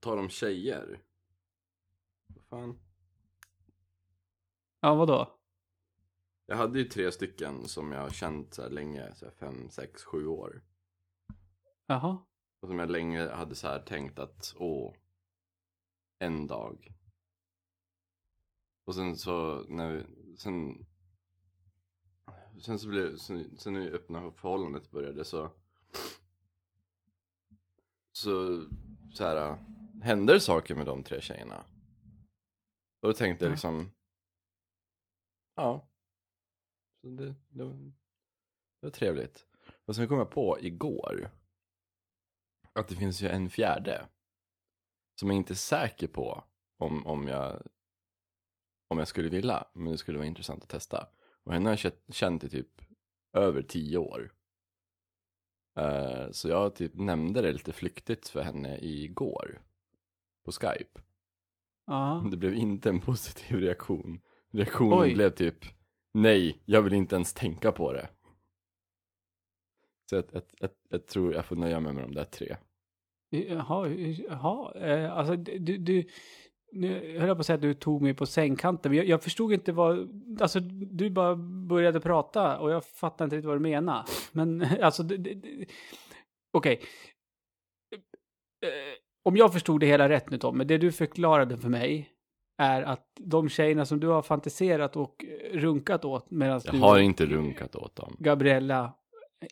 tal om tjejer. Vad fan? Ja, vadå? Jag hade ju tre stycken som jag har känt så här länge, så här fem, sex, sju år. Jaha. Och som jag länge hade så här tänkt att, åh, en dag. Och sen så, när vi, sen, sen så blev, sen, sen när öppna förhållandet började så, så, så här, hände det saker med de tre tjejerna. Och då tänkte jag Ja. liksom, ja, så det, det, var, det var trevligt. Och sen kom jag på igår att det finns ju en fjärde som jag inte är säker på om, om, jag, om jag skulle vilja, men det skulle vara intressant att testa. Och henne har jag känt- i typ över tio år. Eh, så jag typ nämnde det lite flyktigt för henne igår på Skype. Ja. Det blev inte en positiv reaktion. Reaktionen Oj. blev typ nej, jag vill inte ens tänka på det. Så jag, jag, jag, jag tror jag får nöja mig med de där tre. Jaha, jaha. Eh, alltså du, du, nu höll jag på att säga att du tog mig på sängkanten, men jag, jag förstod inte vad, alltså du bara började prata och jag fattade inte riktigt vad du menade. Men alltså, okej. Eh, Om jag förstod det hela rätt nu Tommy, det du förklarade för mig är att de tjejerna som du har fantiserat och eh, runkat åt medan Jag du har och inte runkat åt dem. Gabriella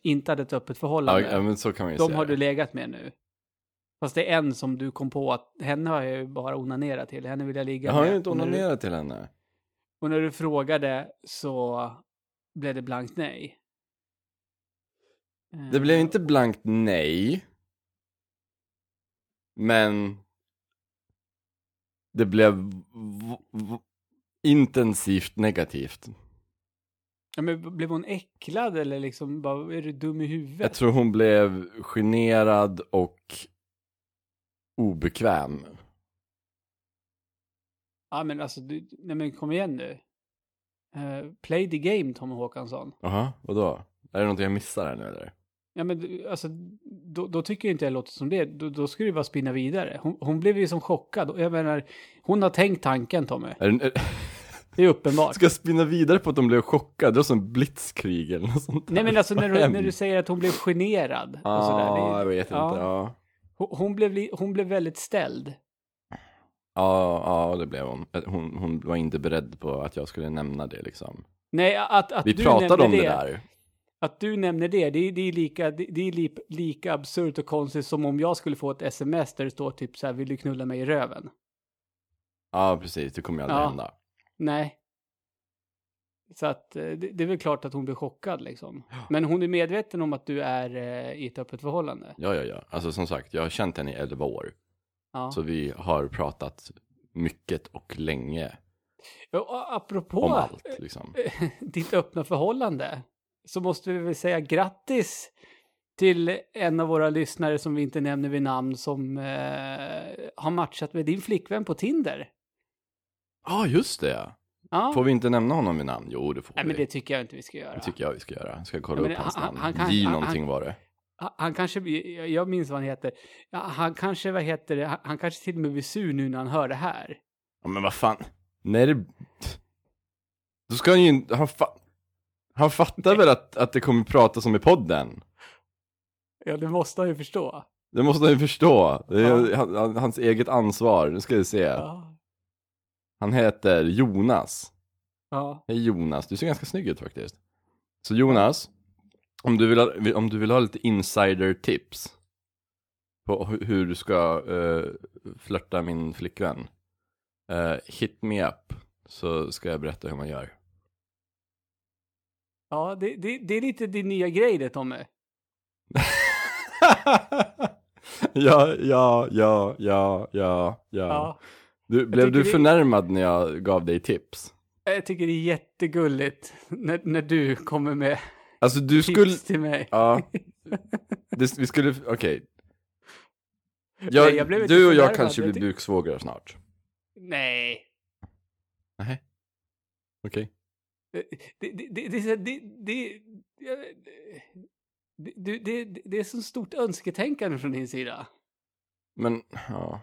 inte hade ett öppet förhållande. ja men så kan man ju De säga. har du legat med nu. Fast det är en som du kom på att henne har jag ju bara onanerat till. Henne vill jag ligga jag har med. ju inte när du- onanerat till henne. Och när du frågade så blev det blankt nej. Det Eh, blev inte blankt nej. Men det blev intensivt negativt. Ja, men blev hon äcklad eller liksom bara, är du dum i huvudet? Jag tror hon blev generad och obekväm. Ja men alltså, du, nej men kom igen nu. Eh, play the game Tommy Håkansson. Jaha, vadå? Är det någonting jag missar här nu eller? Ja men alltså, då, då tycker jag inte jag låter som det. Då, då ska du bara spinna vidare. Hon, hon blev ju som chockad. Jag menar, hon har tänkt tanken Tommy. Är det, Det är uppenbart. ska jag spinna vidare på att de blev chockade? Det var som blitzkrig eller något sånt där. Nej men alltså när du, när du säger att hon blev generad och Ja, sådär. det- jag vet inte. ja. Ja. Hon, blev, hon blev väldigt ställd. Ja, ja, det blev hon. hon. Hon var inte beredd på att jag skulle nämna det liksom. Nej, att, att Vi du pratade om det där. Att du nämner det, det är, det är, lika, det, är li, lika absurt och konstigt som om jag skulle få ett sms där det står typ så här, vill du knulla mig i röven? Ja, precis. Det kommer ju aldrig Ja. hända. Nej. Så att eh, det, det är väl klart att hon blir chockad liksom. Men hon är medveten om att du är eh, i ett öppet förhållande. Ja, ja, ja. Alltså som sagt, jag har känt henne i 11 år. Ja. Så vi har pratat mycket och länge Och apropå om allt liksom. ditt öppna förhållande så måste vi väl säga grattis till en av våra lyssnare som vi inte nämner vid namn som eh, har matchat med din flickvän på Tinder. Ja, ah, just det. Ja, Får vi inte nämna honom vid namn? Jo, det får Nej, vi. men det tycker jag inte vi ska göra. Det tycker jag vi ska göra. Ska jag kolla Ja, upp hans han- namn? han kan- J han- någonting han- var det. Han, han kanske, jag minns vad han heter. Han kanske, vad heter det, han, han kanske till och med blir sur nu när han hör det här. Ja, men vad fan. Nej, det... Då ska han ju inte... Han, fa... han fattar väl att, att det kommer pratas om i podden? Ja, det måste han ju förstå. Det måste han ju förstå. Det är han- han- hans eget ansvar. Nu ska vi se. Ja. Han heter Jonas. Ja. Hej Jonas, du ser ganska snygg ut faktiskt. Så Jonas, om du vill ha, om du vill ha lite insider-tips på hu- hur du ska uh, flörta min flickvän, eh, hit me up, så ska jag berätta hur man gör. Ja, det, det, det är lite din nya grej det, Tommy. ja, ja, ja, ja, ja, ja. Du, blev du det- förnärmad när jag gav dig tips? Jag tycker det är jättegulligt när, när du kommer med Alltså du tips skulle, till mig. ja, det, vi skulle, okej. Jag, jag inte du och jag kanske blir buksvågrar snart. Nej. Nej. Okej. Det, Eh, det, det, det, det, det, det, det, det är så stort önsketänkande från din sida. Men, ja.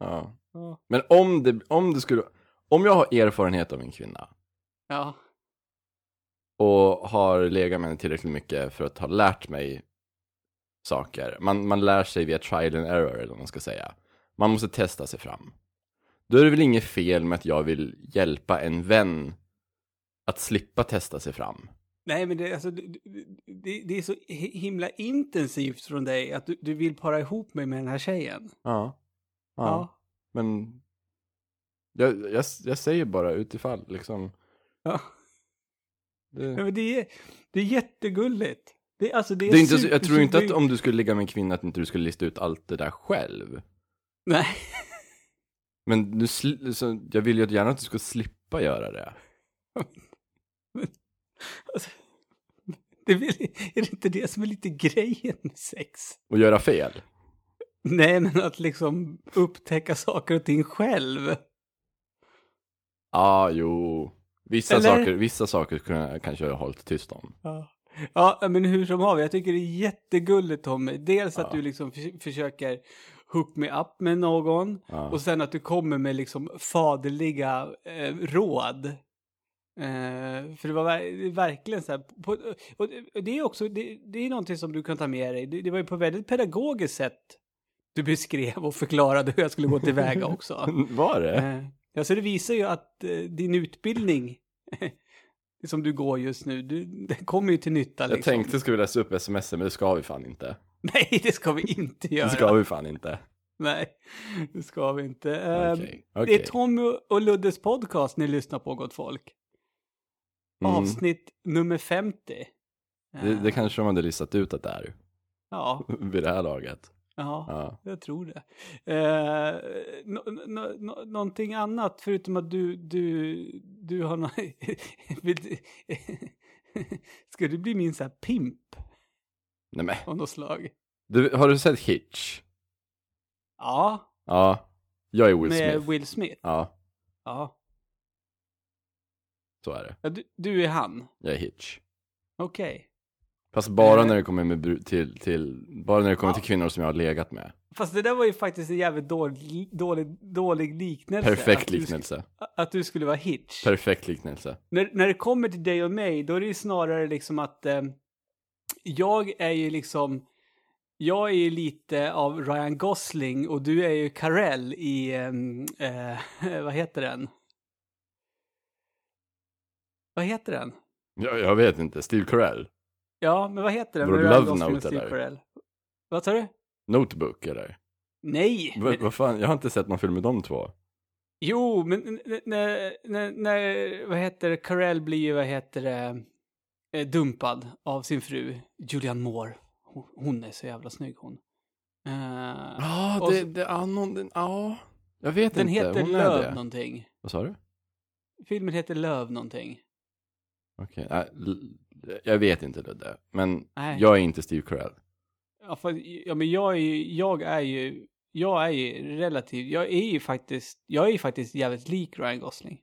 Ja. ja. Men om det, om det skulle... Om jag har erfarenhet av en kvinna. Ja. Och har legat med henne tillräckligt mycket för att ha lärt mig saker. Man, man lär sig via trial and error, eller vad man ska säga. Man måste testa sig fram. Då är det väl inget fel med att jag vill hjälpa en vän att slippa testa sig fram. Nej, men det, alltså, det, det, är så hi- himla intensivt från dig att du, du vill para ihop mig med den här tjejen. Ja. Ja. Ja. Men jag, jag, jag säger bara utifall, liksom. Ja. Det, Ja, men det, är, det är jättegulligt. Det, alltså, det är, det är inte, super- jag tror inte att om du skulle ligga med en kvinna att inte du skulle lista ut allt det där själv. Nej. Men sl- så, jag vill ju gärna att du ska slippa göra det. Alltså, det är, väl, är det inte det som är lite grejen med sex? Och göra fel. Nej, men att liksom upptäcka saker och ting själv. Ja, ah, jo. Vissa Eller? saker, vissa saker kunde- kanske jag har hållit tyst om. Ja. ja, men hur som haver, jag tycker det är jättegulligt Tommy. Dels att Ja. du liksom för, försöker hook me up med någon. Ja. Och sen att du kommer med liksom faderliga eh, råd. Eh, för det var ver- verkligen så här. På, och det- är också, det, det är någonting som du kan ta med dig. Det, det var ju på väldigt pedagogiskt sätt du beskrev och förklarade hur jag skulle gå tillväga också. Var det? Ja, så det visar ju att eh, din utbildning som du går just nu, du, det kommer ju till nytta. Jag Liksom. tänkte skulle läsa upp sms men det ska vi fan inte. Nej, det ska vi inte göra. Det ska vi fan inte. Nej, det ska vi inte. Eh, Okej, Det är Tommy och Luddes podcast ni lyssnar på, gott folk. Mm. Avsnitt nummer 50. Det, det kanske de hade listat ut att det är Ja, vid det här laget. ja, Ja. jag tror det. Eh, nå nå nå någonting annat, förutom att du, du, du har nå Vill du- Ska du bli min så här pimp Nej men, av något slag? du, har du sett Hitch? Ja, Ja. Jag är Will med Smith. Will Smith. Ja, Ja, så är det. ja du, du är han. Jag är Hitch. Okej. Fast bara Eh. när det kommer med till, till, bara när det kommer till kvinnor som jag har legat med. Fast det där var ju faktiskt en jävligt dålig, dålig, dålig liknelse. Perfekt att du, liknelse. Att du skulle vara Hitch. Perfekt liknelse. när, när det kommer till dig och mig, då är det ju snarare liksom att eh, jag är ju liksom, jag är ju lite av Ryan Gosling och du är ju Carell i, ehm, eh, vad heter den? Vad heter den? Jag, jag vet inte, Steve Carell? Ja, men vad heter den? Det Ryan Love Note, Steve? Carell? Vad sa du? Notebook eller? Nej! Va- men- Vad fan, jag har inte sett någon film med de två. Jo, men när, när, när, vad heter det, Carell blir ju, vad heter det, eh, dumpad av sin fru, Julianne Moore. Hon, hon är så jävla snygg hon. Eh, Ja, Och det, så- det, ja, någon, den- ja, jag vet den inte. heter Hon är Löv det. någonting. Vad sa du? Filmen heter Löv någonting. Okej, nej, l- jag vet inte Ludde. Men Nej. jag är inte Steve Carell. Ja, för, ja men jag är ju, jag är ju, jag är ju relativt, jag är ju faktiskt, jag är ju faktiskt jävligt lik Ryan Gosling.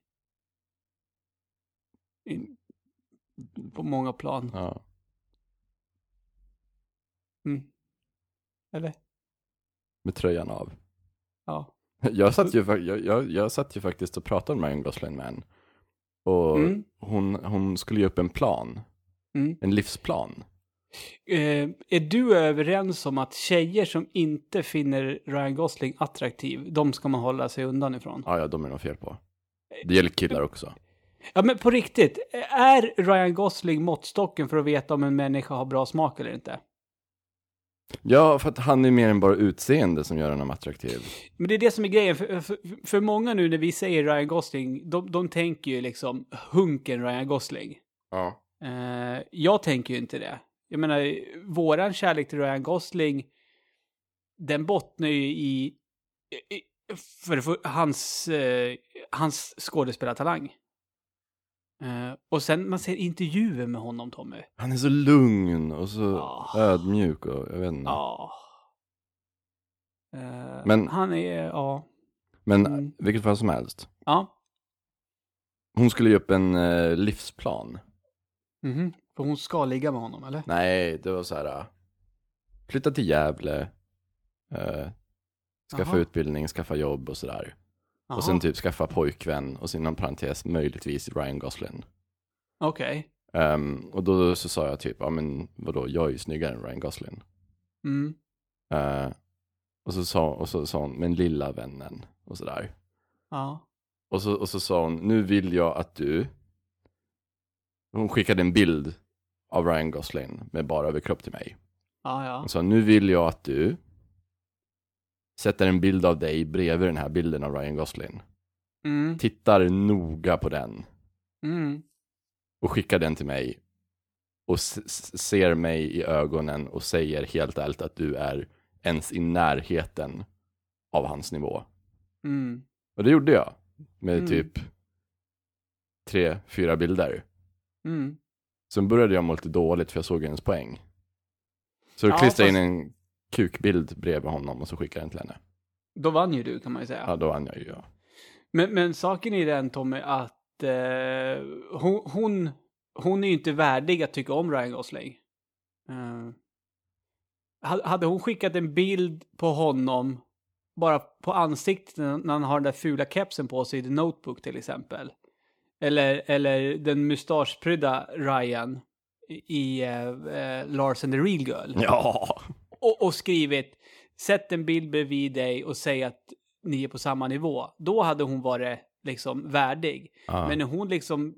I, på många plan. Ja. Mm. Eller? Med tröjan av. Ja. Jag satt ju, jag, jag, jag satt ju faktiskt och pratade med Ryan Gosling med en. Och Mm. hon, hon skulle ge upp en plan. Mm. En livsplan. Eh, är du överens om att tjejer som inte finner Ryan Gosling attraktiv, de ska man hålla sig undan ifrån? Ja, ja, de är nog fel på. Det gäller killar också. Ja, men på riktigt, är Ryan Gosling måttstocken för att veta om en människa har bra smak eller inte? Ja, för att han är mer än bara utseende som gör honom attraktiv. Men det är det som är grejen, för, för, för många nu när vi säger Ryan Gosling, de, de tänker ju liksom hunken Ryan Gosling. Ja. Eh, jag tänker ju inte det. Jag menar, våran kärlek till Ryan Gosling, den bottnar ju i, i för, för hans, eh, hans skådespelartalang. Eh, och sen man ser intervjuer med honom, Tommy. Han är så lugn och så Ja. ödmjuk och jag vet inte. Ja. Eh, Men- Han är, ja. Men Mm. vilket fall som helst. Ja. Hon skulle ge upp en eh, livsplan. Mhm. För hon ska ligga med honom, eller? Nej, det var så här. äh, Flytta till Gävle. skaffa Jaha. utbildning, skaffa jobb och sådär. Jaha. Och sen typ skaffa pojkvän och sen inom parentes möjligtvis Ryan Gosling. Okej. Ehm, och då så sa jag typ, ja men vadå, jag är ju snyggare än Ryan Gosling. Mm. Eh, och så sa, och så sa hon, men lilla vännen och sådär. Ja. Och så, och så sa hon, nu vill jag att du, hon skickade en bild av Ryan Gosling med bara överkropp till mig. Ja, ja. Hon sa, nu vill jag att du sätter en bild av dig bredvid den här bilden av Ryan Gosling. Mm. Tittar noga på den Mm. och skickar den till mig. Och ser mig i ögonen och säger helt ärligt att du är ens i närheten av hans nivå. Mm. Och det gjorde jag. Med Mm. typ tre, fyra bilder. Mm. Sen började jag må lite dåligt för jag såg hennes poäng. Så då Ja, klistrade jag fast- in en kukbild bredvid honom och så skickade den till henne. Då vann ju du kan man ju säga. Ja, då vann jag ju. Ja. Men, men saken är den Tommy att eh, hon, hon, hon är ju inte värdig att tycka om Ryan Gosling. Eh, ha- hade hon skickat en bild på honom bara på ansiktet när han har den där fula kepsen på sig i The Notebook till exempel. Eller, eller den mustaschprydda Ryan i i, eh, eh, Lars and the Real Girl. ja. Och, och skrivit sätt en bild bredvid dig och säg att ni är på samma nivå. Då hade hon varit liksom värdig. Ja. Men när hon liksom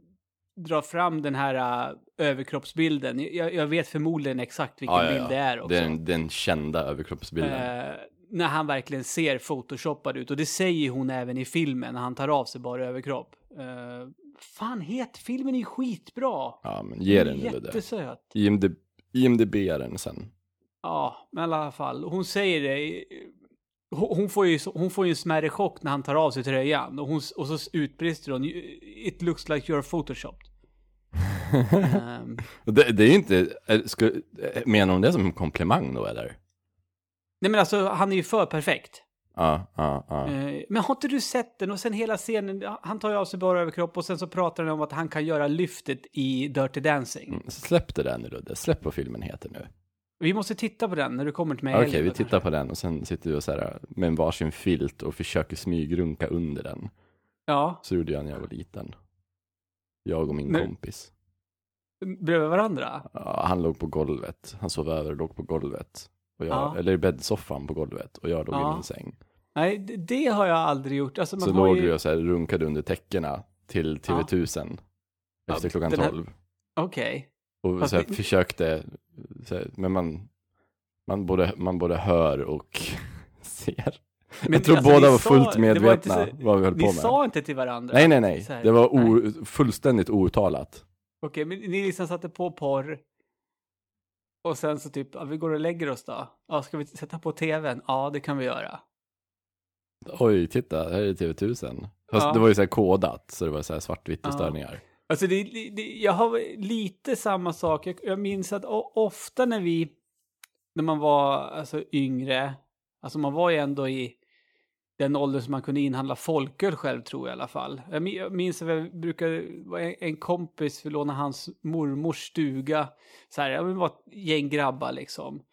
drar fram den här uh, överkroppsbilden, jag, jag vet förmodligen exakt vilken Ja, ja, ja. bild det är också. Den, den kända överkroppsbilden. Eh, när han verkligen ser photoshoppad ut. Och det säger hon även i filmen när han tar av sig bara överkropp. Uh, fan, het, filmen är skitbra. Ja, men ge den nu det. Jättesöt. IMDB, IMDB är den sen. Ja, men i alla fall. Hon säger det. Hon får, ju, hon får ju en smärre chock när han tar av sig tröjan. Och, hon, och så utbrister hon. It looks like you're photoshopped. Och Det, det är ju inte, är- ska, menar hon det som en komplimang då eller? nej men alltså, han är ju för perfekt. Ja, ja, ja. Eh, men har inte du sett den? Och sen hela scenen, han tar ju av sig bara överkropp och sen så pratar han om att han kan göra lyftet i Dirty Dancing. Mm, Släpp det där nu Ludde, släpp vad filmen heter nu. Vi måste titta på den när du kommer till mig Okej, helgen vi tittar på den och sen sitter vi och så här med en varsin filt och försöker smygrunka under den. kanske. Ja, Så gjorde jag när jag var liten. Jag och min Nu- kompis. bredvid varandra. Ja, han låg på golvet, han sov över och låg på golvet. Och jag, Ja. Eller i bäddsoffan på golvet och jag låg Ja. i min säng. Nej, det, det har jag aldrig gjort. Alltså, Så låg ju... vi och så här runkade under täckena till TV1000. Ja, Efter klockan här- 12. Okej. Och så här, det- försökte, så här, men man, man, både, man både hör och ser. Men jag tror alltså, båda ni var sa- fullt var medvetna inte så- vad vi höll på Ni med. sa inte till varandra? Nej, nej, nej. Här, Det var o, fullständigt outtalat. Okej, men ni liksom satte på porr. Och sen så typ, ja, vi går och lägger oss då. Ja, ska vi sätta på tvn? Ja, det kan vi göra. Oj, titta, här är TV1000. Fast Ja. det var ju så här kodat, så det var så här svartvitt och störningar. Alltså det, det, jag har lite samma sak. Jag, jag minns att ofta när vi, när man var alltså, yngre, alltså man var ju ändå i den åldern som man kunde inhandla folköl själv tror jag i alla fall. Jag minns att jag brukade, en, kompis vi låna hans mormors stuga. Så här, ja, var ett gäng grabbar liksom.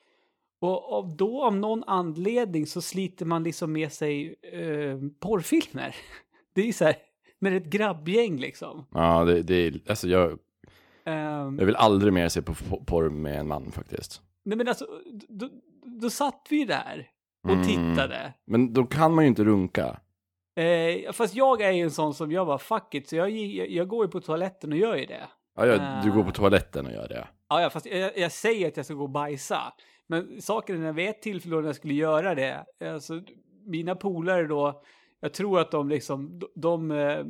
Och då av någon anledning så sliter man liksom med sig eh, porrfilmer. Det är så här, med ett grabbgäng liksom. Ja, det, det är, alltså jag, Ehm, jag vill aldrig mer se på porr med en man faktiskt. nej men alltså, då, då satt vi där och Mm. tittade. Men då kan man ju inte runka. Eh, fast jag är ju en sån som jag bara fuck it, så jag, jag, jag går ju på toaletten och gör ju det. Ja, jag, du går på toaletten och gör det. Ja, ja fast jag, jag säger att jag ska gå och bajsa. Men saken är när vid ett tillfälle när jag skulle göra det, alltså mina polare då, jag tror att de liksom, de, de eh, eh,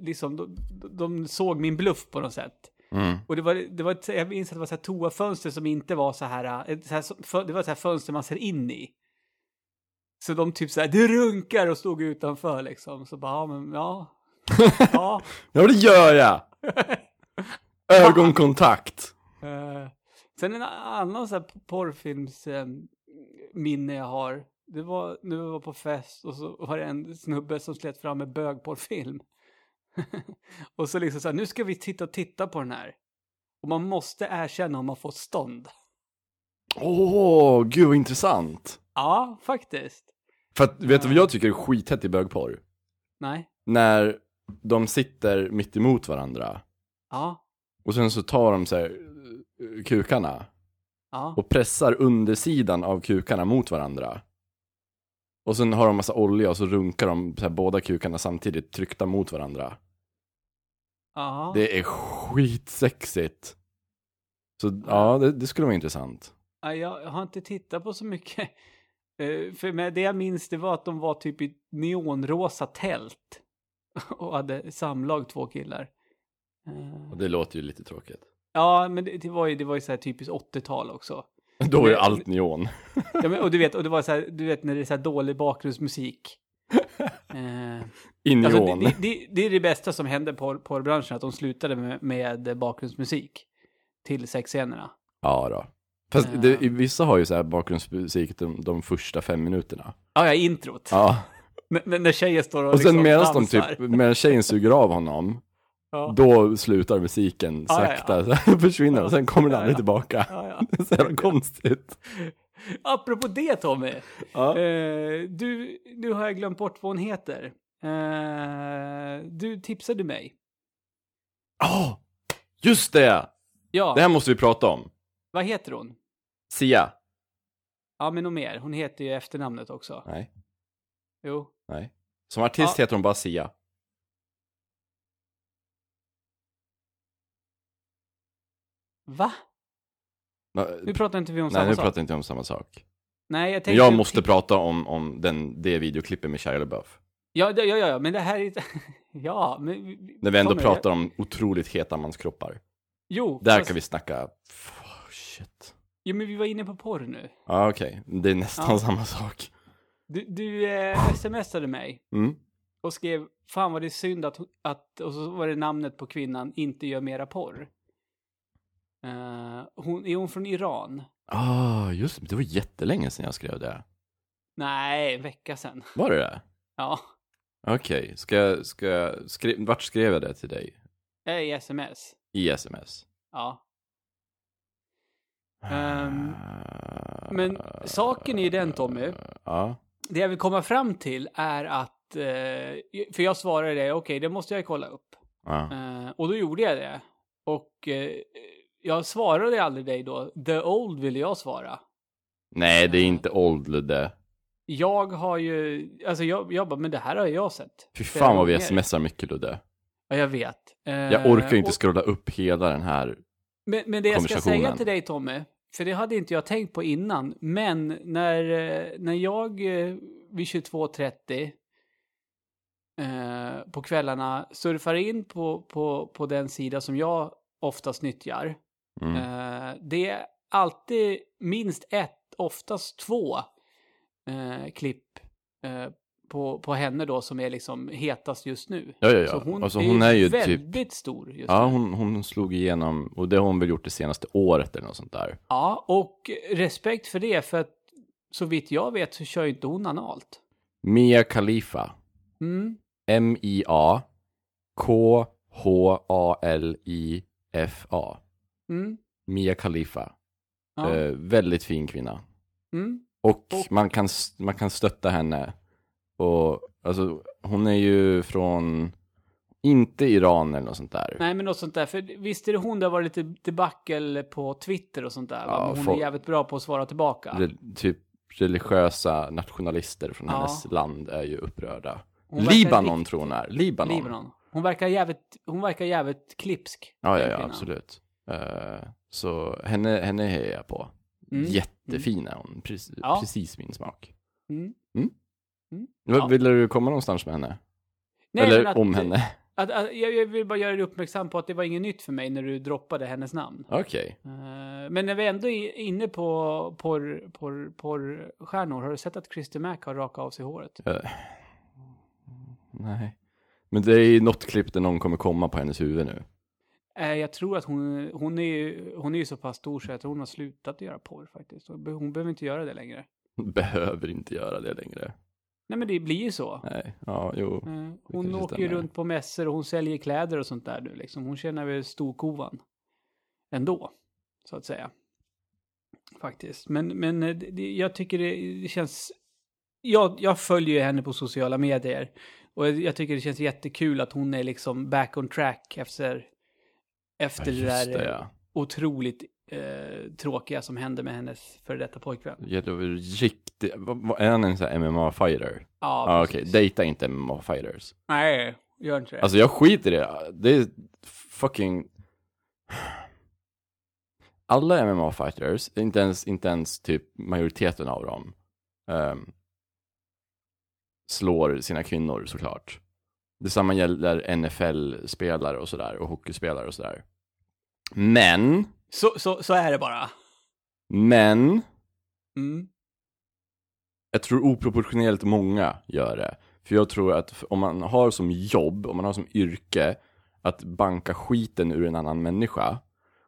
liksom, de, de såg min bluff på något sätt. Mm. Och det var, det var ett, jag minns att det var så här toafönster som inte var så här, ett så här det var så här fönster man ser in i. Så de typ så här, det runkar och stod utanför liksom. Så bara, ja men ja. Ja. Ja, det gör jag! Ögonkontakt. Eh, sen en annan så här porrfilms eh, minne jag har. Det var när vi var på fest och så var det en snubbe som slet fram en bögporrfilm. och så liksom så här, nu ska vi titta och titta på den här. Och man måste erkänna om man får stånd. Åh, gud vad intressant. Ja, faktiskt. För att, vet du vad jag tycker är skithett i bögporr? Nej. När de sitter mitt emot varandra Ja. och sen så tar de så här, eh, kukarna Ja. och pressar undersidan av kukarna mot varandra. Och sen har de massa olja och så runkar de så här, båda kukarna samtidigt tryckta mot varandra. Ja. Det är skitsexigt. Så ja, det, det skulle vara intressant. Ja, Jag har inte tittat på så mycket. Eh, För med det jag minns det var att de var typ i neonrosa tält. Och hade samlag två killar. Eh, Och det låter ju lite tråkigt. Ja, men det, det var ju, det var ju så här typiskt 80-tal också. Då är Men- ju allt neon. Ja, men, och du vet, och det var så här, du vet när det är så här dålig bakgrundsmusik. Eh, I alltså, neon. det, det, det är det bästa som hände på porrbranschen, att de slutade med, med bakgrundsmusik till sexscenerna. Ja då. Fast det, i- vissa har ju så här bakgrundsmusik de, de första fem minuterna. Ja, ja, introt. Ja. N- n- när tjejen står och, Och sen liksom medan de typ, medan tjejen suger av honom, Ja. då slutar musiken Ja, ja, sakta, så här försvinner och sen kommer den Ja, aldrig ja. tillbaka. Ja, ja. Så jävla konstigt. Apropå det Tommy. Ja. Eh, du, nu har jag glömt bort vad hon heter. Eh, du tipsade mig. Ja, just det! Ja, Det här måste vi prata om. vad heter hon? Sia. Ja, men något mer. Hon heter ju efternamnet också. Nej, Jo. nej. Som artist Ja. heter hon bara Sia. Va? Nu pratar inte vi om Nej, samma nu sak. pratar inte jag om samma sak. Nej, jag tänkte... jag måste prata om, om den, det videoklippet med Shia LaBeouf. Ja, det- ja, ja, ja, men det här är... ja, men... När vi ändå Tommy, pratar om otroligt heta manskroppar. Jo, Där fast- kan vi snacka... Oh, shit. Jo, men vi var inne på porr nu. Ja, okej. Det är nästan Ja. samma sak. Du, du eh, smsade mig Mm. och skrev fan vad det är synd att, att och så var det namnet på kvinnan inte gör mera porr. Eh, hon, är hon från Iran? Ah, just det. Det var jättelänge sedan jag skrev det. Nej, en vecka sedan. Var det det? Ja, Okej, ska jag, ska jag, skri... vart skrev jag det till dig? eh, i sms. I sms? Ja. Ah, men saken är ju den, Tommy. Ja. Det jag vill komma fram till är att, eh, för jag svarade det, okej, det måste jag kolla upp. ja. Eh, och då gjorde jag det. Och jag svarade aldrig dig då. The Old ville jag svara. Nej, det är inte old Ludde. Jag har ju, alltså jag, jag bara, men det här har jag sett. Fy fan vad vi smsar mycket Ludde. Ja, jag vet. Eh, Jag orkar inte och- scrolla upp hela den här. Men, men det jag ska säga till dig Tommy, för det hade inte jag tänkt på innan, men när, eh, när jag eh, vid 22.30 eh, på kvällarna surfar in på, på, på den sida som jag oftast nyttjar, Mm. eh, det är alltid minst ett, oftast två eh, klipp eh, på, på henne då som är liksom hetast just nu. Ja, ja, Så ja. hon, alltså, är, hon är ju typ... väldigt stor just Ja, nu. hon, hon slog igenom, och det har hon väl gjort det senaste året eller något sånt där. Ja, och respekt för det, för att så vitt jag vet så kör ju inte hon analt. Mia Khalifa. Mm. M-I-A K-H-A-L-I-F-A. Mm. Mia Khalifa. Ja. Eh, väldigt fin kvinna. Mm. Och, Och- Man, kan, man kan stötta henne. Och alltså, hon är ju från, inte Iran eller något sånt där. Nej, men något sånt där. För visst är det hon det har varit lite debacle på Twitter och sånt där? va? Ja, Men hon är jävligt bra på att svara tillbaka. Re- typ religiösa nationalister från Ja. hennes land är ju upprörda. Hon Libanon tror hon är. Libanon. Libanon. Hon verkar jävligt, hon verkar jävligt klipsk. Ja, ja, ja, absolut. Eh, så henne, henne hejar jag på. Mm. Jättefin är hon. Precis, Ja. precis min smak. Mm. Va- Ja. Ville du komma någonstans med henne? Nej, Eller att- om henne? Att, att, jag, jag vill bara göra dig uppmärksam på att det var inget nytt för mig när du droppade hennes namn. Okej. Eh, men när vi ändå är inne på porr, porr, porrstjärnor, har du sett att Christer Mack har rakat av sig håret? Eh, nej. Men det är ju något klipp där någon kommer komma på hennes huvud nu. Eh, jag tror att hon, hon, är, ju- hon är ju så pass stor så jag tror hon har slutat göra porr faktiskt. Hon be- Hon behöver inte göra det längre. Behöver inte göra det längre. Nej men det blir ju så. Nej, ja, jo. Eh, hon åker ju runt på mässor och hon säljer kläder och sånt där nu liksom. Hon tjänar väl storkovan. Ändå, så att säga. Faktiskt. Men, men eh, det- jag tycker det, det känns... Jag, jag följer ju henne på sociala medier. Och jag, jag tycker det känns jättekul att hon är liksom back on track efter, efter det där det, ja. otroligt eh, tråkiga som hände med hennes före detta pojkvän. Ja, det var riktigt, är han en sån här MMA-fighter? Ja, Ja, okej, precis. dejta inte MMA-fighters. Nej, gör inte det. Alltså jag skiter i det. Det är fucking... Alla MMA-fighters, inte ens, inte ens typ majoriteten av dem, ehm, slår sina kvinnor såklart. Detsamma gäller NFL-spelare och sådär, och hockeyspelare och sådär. Men, så, så, så är det bara. men, Mm. jag tror oproportionerligt många gör det. För jag tror att om man har som jobb, om man har som yrke att banka skiten ur en annan människa,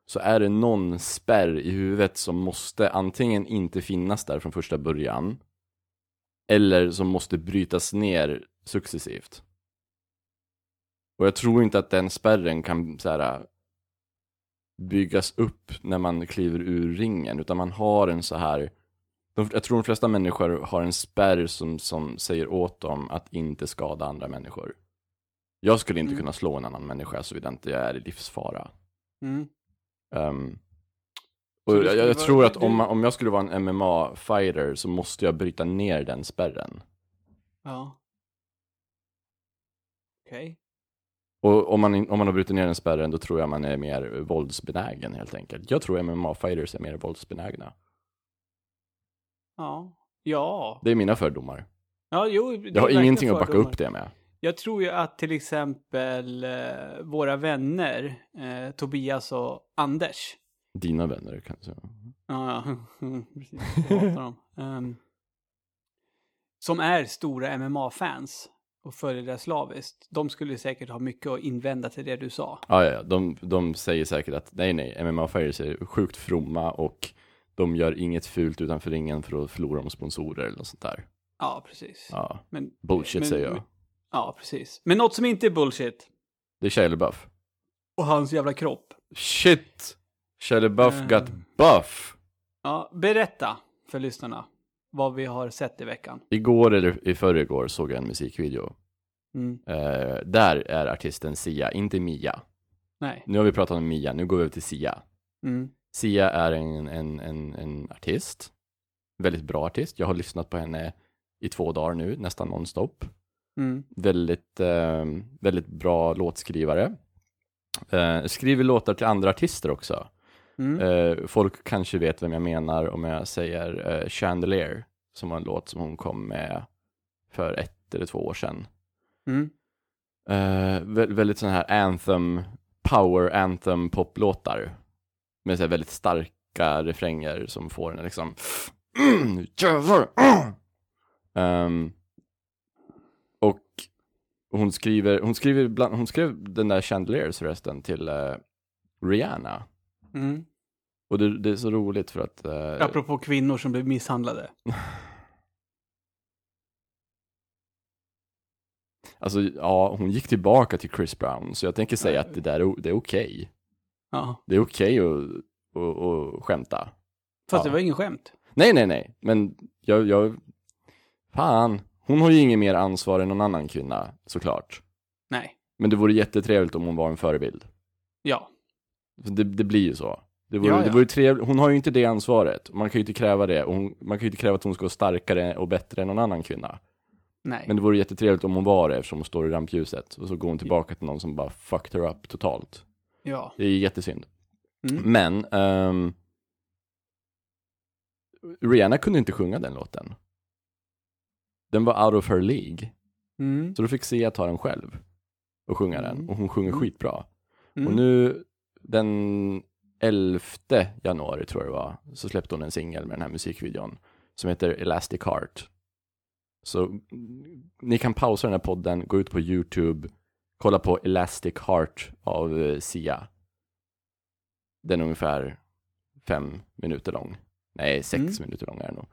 så är det någon spärr i huvudet som måste antingen inte finnas där från första början, eller som måste brytas ner successivt. Och jag tror inte att den spärren kan så här, byggas upp när man kliver ur ringen, utan man har en så här jag tror de flesta människor har en spärr som, som säger åt dem att inte skada andra människor. Jag skulle inte Mm. kunna slå en annan människa såvida inte jag är i livsfara. Mm. Um, och jag, jag tror att om, om jag skulle vara en MMA-fighter så måste jag bryta ner den spärren. Ja. Okej. Och om man, om man har brutit ner den spärren då tror jag man är mer våldsbenägen helt enkelt. Jag tror MMA-fighters är mer våldsbenägna. Ja. Ja. Det är mina fördomar. Ja, jo. det Jag har ingenting att backa fördomar. upp det med. Jag tror ju att till exempel eh, våra vänner, eh, Tobias och Anders. Dina vänner kanske. Ja, ja. precis. Jag hatar dem. Ehm, som är stora MMA-fans och följer det slaviskt. De skulle säkert ha mycket att invända till det du sa. Ja, ja, ja. De, de säger säkert att nej, nej, MMA-fighters är sjukt fromma och de gör inget fult utanför ringen för att förlora om sponsorer eller något sånt där. Ja, precis. Ja, Men, bullshit men- säger jag. Ja, precis. Men något som inte är bullshit. Det är Shia LaBeouf. Och hans jävla kropp. Shit! Shia LaBeouf Mm. got buff! Ja, berätta för lyssnarna vad vi har sett i veckan. Igår eller i förrgår såg jag en musikvideo. Mm. Eh, där är artisten Sia, inte Mia. Nej. Nu har vi pratat om Mia, nu går vi över till Sia. Mm. Sia är en, en, en, en artist. Väldigt bra artist. Jag har lyssnat på henne i två dagar nu, nästan nonstop. Mm. väldigt, eh, väldigt bra låtskrivare. Eh, skriver låtar till andra artister också. Mm. Eh, folk kanske vet vem jag menar om jag säger eh, Chandelier, som var en låt som hon kom med för ett eller två år sedan. Mm. Eh, vä- väldigt sådana här anthem, power anthem poplåtar. Med så väldigt starka refränger som får en liksom mm, jävlar! mm." Ehm, och hon skriver, hon skriver bland, hon skrev den där Chandeliers förresten till eh, Rihanna. Mm. Och det, det är så roligt för att eh, Apropå kvinnor som blir misshandlade. Alltså, ja, hon gick tillbaka till Chris Brown, så jag tänker säga att det där är, det är okej. Ja. Det är okej att, att, att skämta. Fast Ja. det var ingen skämt. Nej, nej, nej, men jag, jag, fan, hon har ju inget mer ansvar än någon annan kvinna, såklart. Nej. Men det vore jättetrevligt om hon var en förebild. Ja. Det, det blir ju så. Det vore, Ja, ja. det vore trevligt, hon har ju inte det ansvaret. Man kan ju inte kräva det. Hon, man kan ju inte kräva att hon ska vara starkare och bättre än någon annan kvinna. Nej. Men det vore jättetrevligt om hon var det eftersom hon står i rampljuset. Och så går hon tillbaka till någon som bara fucked her up totalt. Ja. Det är jättesynd. Mm. Men, ehm, Rihanna kunde inte sjunga den låten. Den var out of her League. Mm. Så då fick Sia ta den själv och sjunga den. Mm. Och hon sjunger Mm. skitbra. Mm. Och nu den 11 januari tror jag det var, så släppte hon en singel med den här musikvideon som heter Elastic Heart. Så mm, ni kan pausa den här podden, gå ut på YouTube, kolla på Elastic Heart av eh, Sia. Den är ungefär fem minuter lång. Nej, sex Mm. minuter lång är den nog.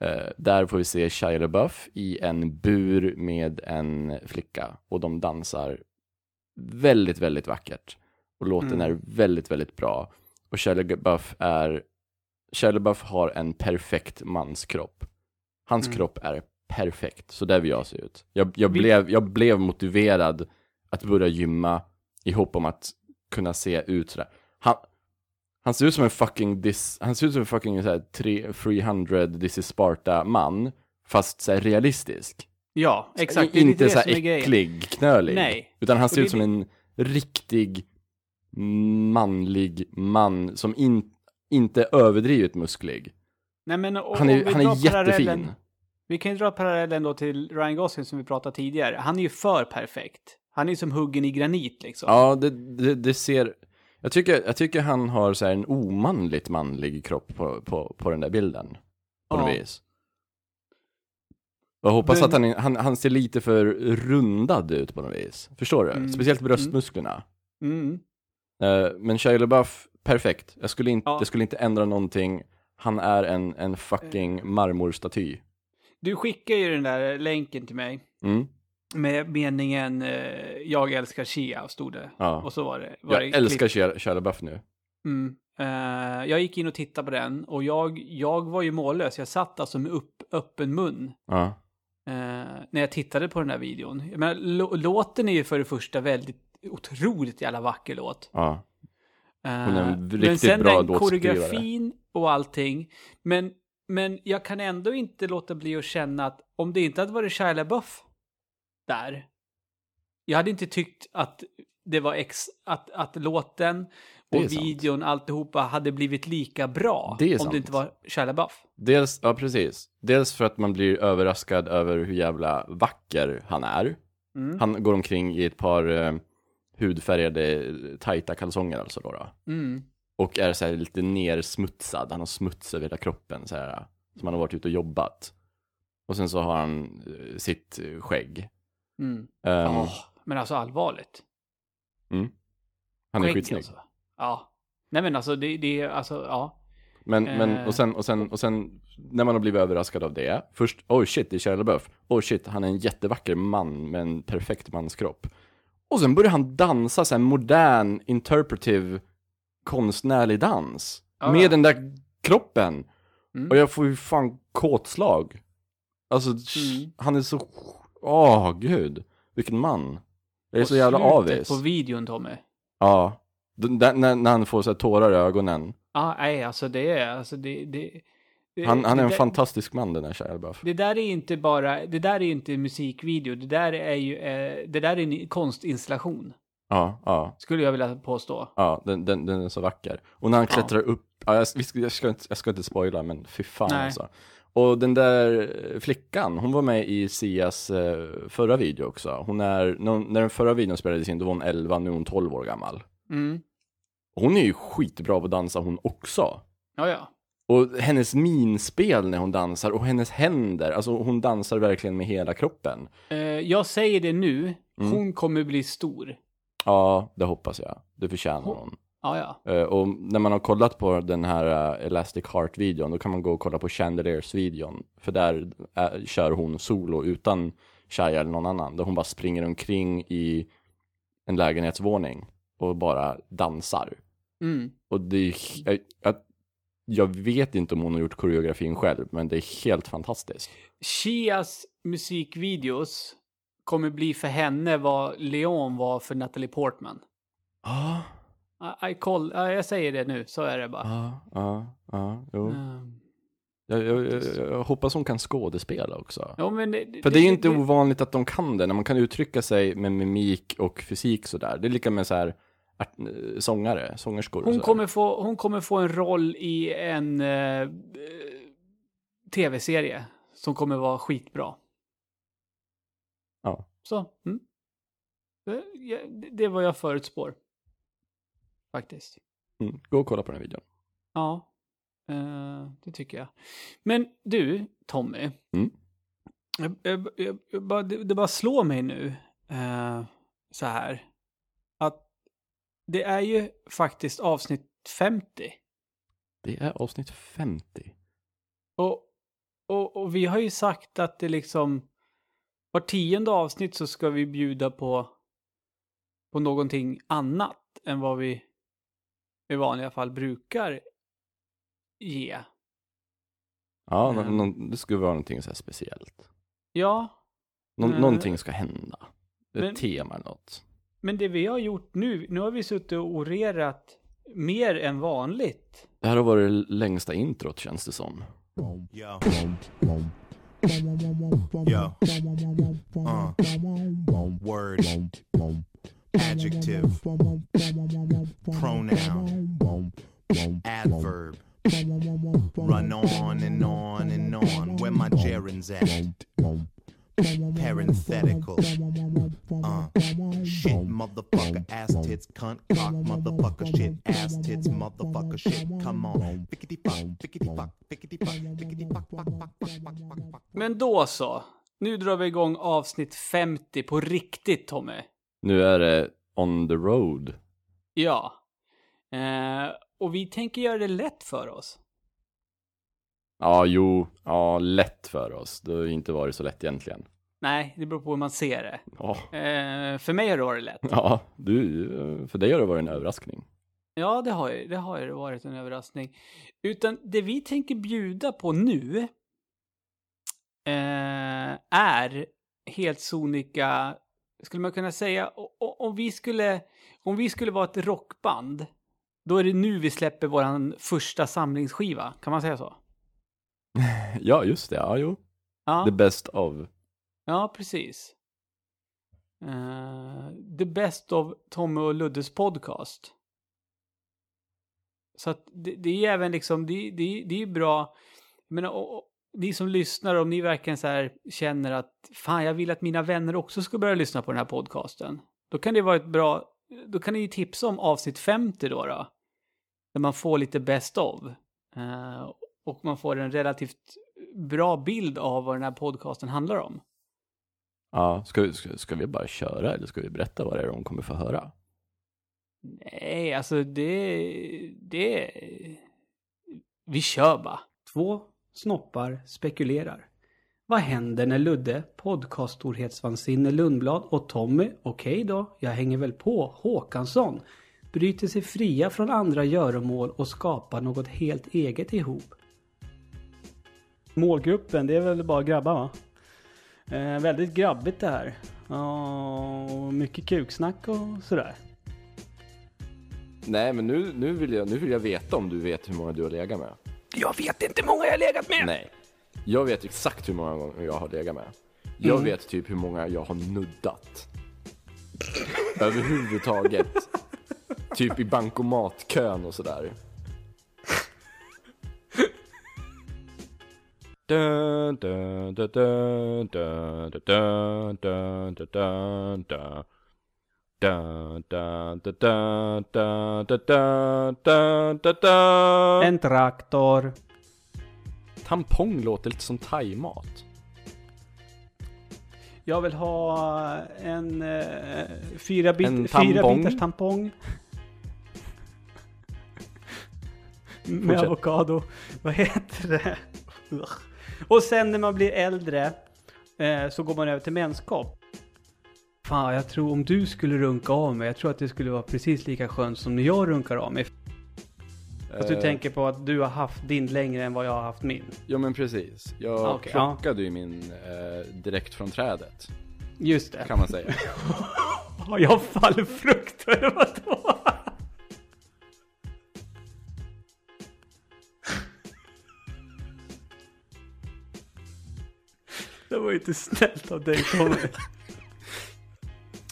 Eh, där får vi se Shia LaBeouf i en bur med en flicka och de dansar väldigt, väldigt vackert. Och låten Mm. är väldigt, väldigt bra. Och Shia LaBeouf är Shia LaBeouf har en perfekt manskropp. Hans Mm. kropp är perfekt, så där vill jag se ut. Jag, jag, blev, jag blev motiverad att börja gymma i hopp om att kunna se ut sådär. Han, han ser ut som en fucking, dis, han ser ut som en fucking såhär, tre- 300 This is Sparta-man, fast såhär realistisk. Ja, exakt. Är inte det så som är grejen. äcklig, knölig. Nej. Utan han ser ut som en riktig manlig man som in, inte är överdrivet musklig. Nej, men och, Han är, han är jättefin. Vi kan ju dra parallellen då till Ryan Gosling som vi pratade tidigare. Han är ju för perfekt. Han är ju som huggen i granit liksom. Ja, det, det, det ser... Jag tycker, jag tycker han har så en omanligt manlig kropp på, på, på den där bilden. På något Ja. vis. Jag hoppas Men- att han, han, han ser lite för rundad ut på något vis. Förstår du? Mm. Speciellt bröstmusklerna. Mm. Eh, men Shia LaBeouf, perfekt. Jag skulle, inte, Ja. jag skulle inte ändra någonting. Han är en, en fucking marmorstaty. Du skickar ju den där länken till mig. Mm. Med meningen eh, “Jag älskar Chia” stod det. Ja. Och så var det. Var det Jag klipp. älskar Shia, Shia LaBeouf nu. Mm. Eh, jag gick in och tittade på den och jag, jag var ju mållös. Jag satt alltså med upp, öppen mun. Ja. eh, när jag tittade på den här videon. Lå- låten är ju för det första väldigt otroligt jävla vacker låt. ja. Eh, Hon är en men riktigt sen bra den koreografin och allting. Men, men jag kan ändå inte låta bli att känna att om det inte hade varit Shia LaBeouf där. Jag hade inte tyckt att det var ex, att, att låten och sant. videon alltihopa hade blivit lika bra. Det om sant. det inte var Shia LaBeouf. Dels, ja precis. Dels för att man blir överraskad över hur jävla vacker han är. Mm. Han går omkring i ett par eh, hudfärgade tajta kalsonger alltså då, då. Mm. Och är så här lite nersmutsad, han har smuts över hela kroppen så här. Som han har varit ute och jobbat. Och sen så har han eh, sitt skägg. Mm. Ehm, Ja, men alltså allvarligt. han är skitsnygg. Alltså. Ja. Nej men alltså det, det är alltså, ja. Men, men Eh. och, sen, och, sen, och sen när man har blivit överraskad av det. Först, oh shit, det är Shia LaBeouf. Oh shit, han är en jättevacker man med en perfekt manskropp. Och sen börjar han dansa så här modern, interpretive, konstnärlig dans. Ja, med den där kroppen. Mm. Och jag får ju fan kåtslag. Alltså, Mm. han är så, åh gud. Vilken man. Jag är Och så jävla avis. på videon Tommy. Ja. Den, när, när han får så här tårar i ögonen. Ja, nej alltså det är, alltså det, det Han, han är en där- fantastisk man den här Shia LaBeouf. Det där är inte bara, det där är inte en musikvideo, det där är ju, eh, det där är en konstinstallation. Ja, ja. Skulle jag vilja påstå. Ja, den, den, den är så vacker. Och när han Ja. klättrar upp, ja, jag, jag, ska inte, jag ska inte spoila, men fy fan Nej. alltså. Och den där flickan, hon var med i Sias eh, förra video också. Hon är, när, den förra videon spelades in, då var hon 11, nu är hon 12 år gammal. Mm. Hon är ju skitbra på att dansa hon också. Ja, ja. Och hennes minspel när hon dansar och hennes händer, alltså hon dansar verkligen med hela kroppen. Eh, jag säger det nu, Mm. hon kommer bli stor. Ja, det hoppas jag. Det förtjänar Hon- hon. Ja, ja. Eh, och när man har kollat på den här eh, Elastic Heart-videon, då kan man gå och kolla på Chandeliers-videon. För där eh, kör hon solo utan Shia eller någon annan. Där hon bara springer omkring i en lägenhetsvåning och bara dansar. Mm. Och det är, jag, jag, jag vet inte om hon har gjort koreografin själv, men det är helt fantastiskt. Chias musikvideos kommer bli för henne vad Leon var för Natalie Portman. Ja, I, I call, ja, jag säger det nu, så är det bara. ja, ja, ja, jo. Mm. Jag, jag, jag, jag hoppas hon kan skådespela också. Ja, men det, För det är ju inte ovanligt att de kan det, när man kan uttrycka sig med mimik och fysik sådär. Det är lika med så här sångare, sångerskor hon, kommer få, hon kommer få en roll i en eh, tv-serie som kommer vara skitbra. Ja. Så, mm. det, det var jag förutspår. Faktiskt. Mm. Gå och kolla på den videon. Ja, eh, det tycker jag. Men du, Tommy. Mm. Jag, jag, jag, bara, det, det bara slår mig nu, eh, så här, det är ju faktiskt avsnitt 50. Det är avsnitt 50. Och, och, och vi har ju sagt att det liksom, var tionde avsnitt så ska vi bjuda på, på någonting annat än vad vi i vanliga fall brukar ge. Ja, Mm. nå- det skulle vara någonting så här speciellt. Ja, Nå- Mm. Någonting ska hända. Ett Men- tema eller något. Men det vi har gjort nu, nu har vi suttit och orerat mer än vanligt. Det här har varit det längsta introt känns det som. Yo. Yo. Uh. Word. Adjective. Pronoun. Adverb. Run on and on and on. Where my gerunds at? Då så. Nu drar vi igång avsnitt 50 på riktigt, Tommy. Nu är det on the road. Ja. Eh, och vi tänker göra det lätt för oss. Ja, jo, ja, lätt för oss. Det har ju inte varit så lätt egentligen. Nej, det beror på hur man ser det. Ja, Eh, för mig har det varit lätt. ja du, för dig har det varit en överraskning. Ja, det har ju det har ju varit en överraskning. Utan det vi tänker bjuda på nu eh, är helt sonika, skulle man kunna säga, om vi skulle, om vi skulle vara ett rockband, då är det nu vi släpper våran första samlingsskiva. Kan man säga så? Ja, just det. Ja, jo. Ja, The best of. ja precis. Eh, the best of Tommy och Luddes podcast. Så att det, det är även liksom, det, det, det är bra. Och, ni som lyssnar, om ni verkligen så här känner att fan, jag vill att mina vänner också ska börja lyssna på den här podcasten. Då kan det vara ett bra, då kan ni ju tipsa om avsnitt 50 då. då där man får lite best of. Eh, och man får en relativt bra bild av vad den här podcasten handlar om. Ja, ska vi, ska, ska vi bara köra eller ska vi berätta vad det är de kommer få höra? Nej, alltså det... det... Vi kör bara. Två snoppar spekulerar. Vad händer när Ludde, podcaststorhetsvansinne Lundblad och Tommy, okej då, jag hänger väl på, Håkansson, bryter sig fria från andra göromål och skapar något helt eget ihop? Målgruppen, det är väl bara grabbar va? Eh, väldigt grabbigt det här. Ja, och mycket kuksnack och sådär. Nej, men nu, nu, vill jag, nu vill jag veta om du vet hur många du har legat med. Jag vet inte hur många jag har legat med. Nej. Jag vet exakt hur många gånger jag har legat med. Jag Mm. vet typ hur många jag har nuddat. Överhuvudtaget. typ i bankomatkön och sådär. Dun, dun, dun, dun, dun, dun, dun, dun, dun, En traktor. Tampong låter lite som thaimat. Jag vill ha en eh, fyra, bit, En fyra tampong. bitars tampong. Med Fortsätt. avokado. Vad heter det? Och sen när man blir äldre eh, så går man över till menskopp. Fan, jag tror om du skulle runka av mig, jag tror att det skulle vara precis lika skönt som när jag runkar av mig. Fast du Eh, tänker på att du har haft din längre än vad jag har haft min. Ja men precis. Jag Ah, ja. plockade ju min eh, direkt från trädet. Just det. Kan man säga. Har jag fallfrukt eller vadå? Det var ju inte snällt av dig Tommy.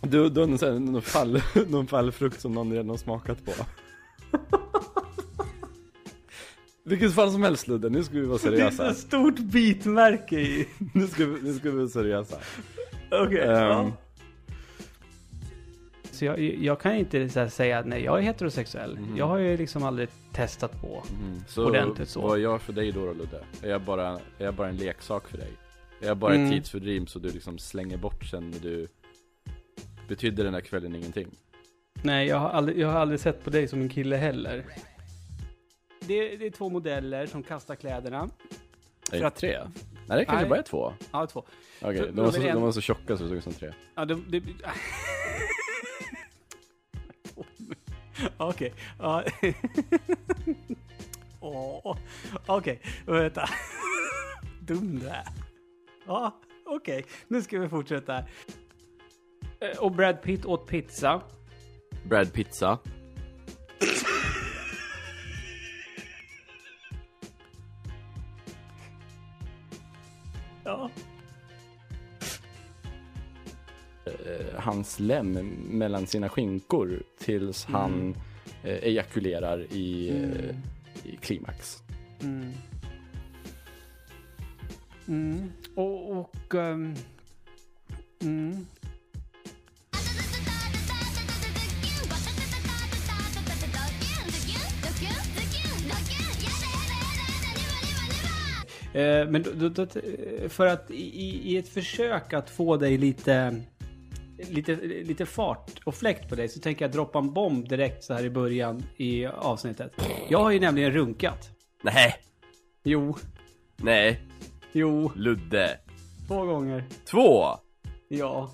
Du, du har någon, någon, fall, någon fallfrukt som någon redan har smakat på. Vilket fall som helst Ludde, nu ska vi vara Det är seriösa. så stort bitmärke i. Nu ska vi, nu ska vi vara seriösa. Okej. Ehm, ja. Så jag, jag kan inte så här säga att nej, jag är heterosexuell. Mhm. Jag har ju liksom aldrig testat på. mm, så, Ordentligt så. vad är jag för dig då, då Ludde? Är jag, bara, är jag bara en leksak för dig? Är jag bara Mm. ett tidsfördriv så du liksom slänger bort sen när du Betyder den här kvällen ingenting? Nej, jag har, aldrig, jag har aldrig sett på dig som en kille heller. Det, det är två modeller som kastar kläderna. Är För det att- tre? Nej det kanske Nej. bara är två. Ja, två. Okej, För- de, var så, en- de var så tjocka så det såg ut som tre. Ja, det... det... Okej. Ja. Åh, Okej, vänta. Dum du är. Ja, okej. Nu ska vi fortsätta. Eh, Och Brad Pitt åt pizza. Brad Pizza. Ja. eh, hans lem mellan sina skinkor tills han eh, ejakulerar i, i klimax. Mm. Mm. Och... och ehm, mm. Men då, då, då, för att i, i ett försök att få dig lite, lite, lite fart och fläkt på dig så tänker jag droppa en bomb direkt så här i början i avsnittet. Jag har ju nämligen runkat. Nej, Jo, nej, jo, Ludde. två gånger. Två! Ja.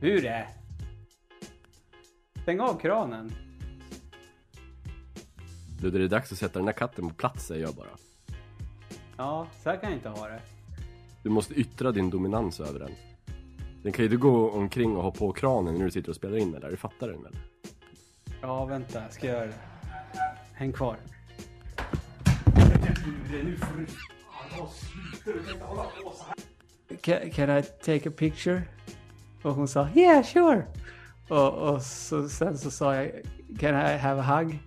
Hur är? Stäng av kranen. Ludde, det är dags att sätta den där katten på plats säger jag bara. Ja, så här kan jag inte ha det. Du måste yttra din dominans över den. Den kan ju inte gå omkring och ha på kranen när du sitter och spelar in eller? Du fattar den väl? Ja, vänta. Ska jag göra det? Häng kvar. Can, can I take a picture? Och hon sa yeah sure. Och, och så, sen så sa jag can I have a hug?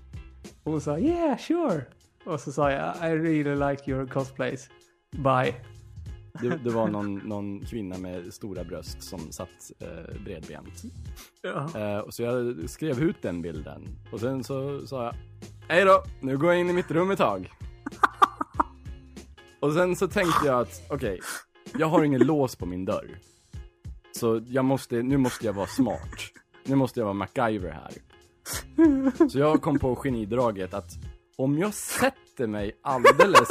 Och hon sa yeah sure. Och så sa jag I really like your cosplays. Bye. Det, det var någon, någon kvinna med stora bröst som satt eh, bredbent. Ja. Eh, och så jag skrev ut den bilden. Och sen så sa jag Hej då, nu går jag in i mitt rum ett tag. och sen så tänkte jag att okej, jag har ingen lås på min dörr. Så jag måste, nu måste jag vara smart. Nu måste jag vara MacGyver här. Så jag kom på genidraget att om jag sätter mig alldeles